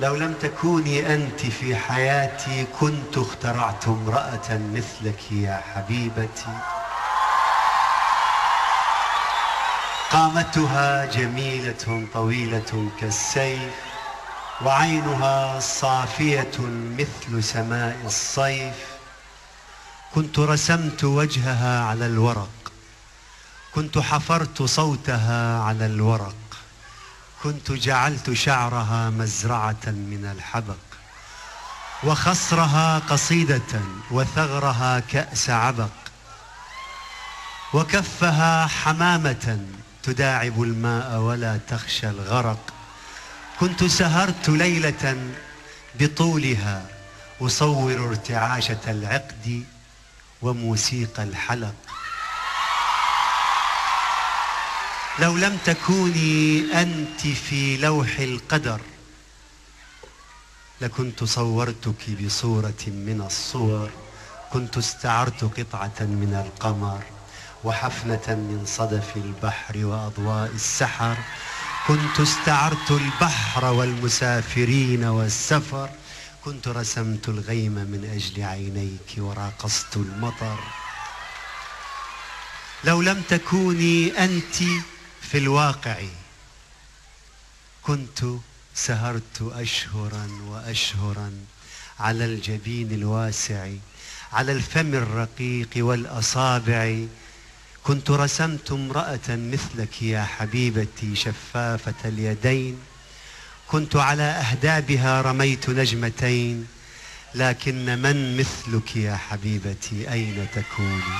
لو لم تكوني أنت في حياتي كنت اخترعت امرأة مثلك يا حبيبتي. قامتها جميلة طويلة كالسيف وعينها صافية مثل سماء الصيف. كنت رسمت وجهها على الورق كنت حفرت صوتها على الورق. كنت جعلت شعرها مزرعة من الحبق وخصرها قصيدة وثغرها كأس عبق وكفها حمامة تداعب الماء ولا تخشى الغرق. كنت سهرت ليلة بطولها أصور ارتعاشة العقد وموسيقى الحلق. لو لم تكوني أنت في لوح القدر لكنت صورتك بصورة من الصور كنت استعرت قطعة من القمر وحفنة من صدف البحر وأضواء السحر كنت استعرت البحر والمسافرين والسفر كنت رسمت الغيم من أجل عينيك وراقصت المطر. لو لم تكوني أنت في الواقع كنت سهرت أشهرا وأشهرا على الجبين الواسع على الفم الرقيق والأصابع. كنت رسمت امرأة مثلك يا حبيبتي شفافة اليدين. كنت على أهدابها رميت نجمتين لكن من مثلك يا حبيبتي أين تكوني